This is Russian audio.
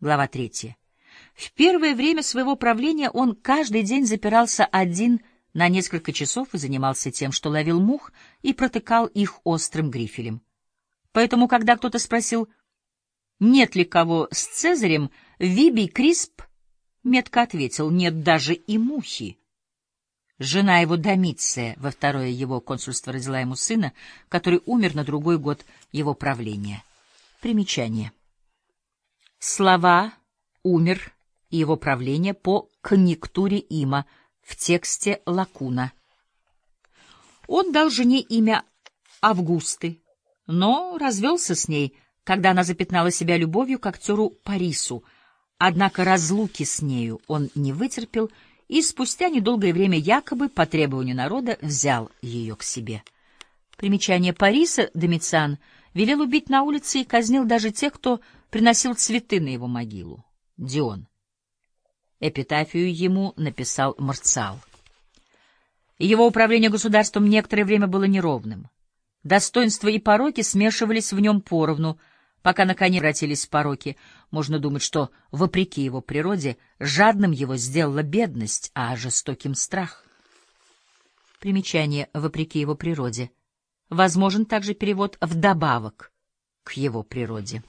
Глава третья. В первое время своего правления он каждый день запирался один на несколько часов и занимался тем, что ловил мух и протыкал их острым грифелем. Поэтому, когда кто-то спросил, нет ли кого с Цезарем, Вибий Крисп метко ответил, нет даже и мухи. Жена его Домиция во второе его консульство родила ему сына, который умер на другой год его правления. Примечание. Слова «умер» и его правление по конъюнктуре има в тексте Лакуна. Он дал жене имя Августы, но развелся с ней, когда она запятнала себя любовью к актеру Парису, однако разлуки с нею он не вытерпел и спустя недолгое время якобы по требованию народа взял ее к себе. Примечание Париса Домициан велел убить на улице и казнил даже тех, кто приносил цветы на его могилу. Дион. Эпитафию ему написал Марциал. Его управление государством некоторое время было неровным. Достоинства и пороки смешивались в нем поровну, пока, наконец, обратились в пороки. Можно думать, что, вопреки его природе, жадным его сделала бедность, а жестоким — страх. Примечание «вопреки его природе». Возможен также перевод «вдобавок к его природе».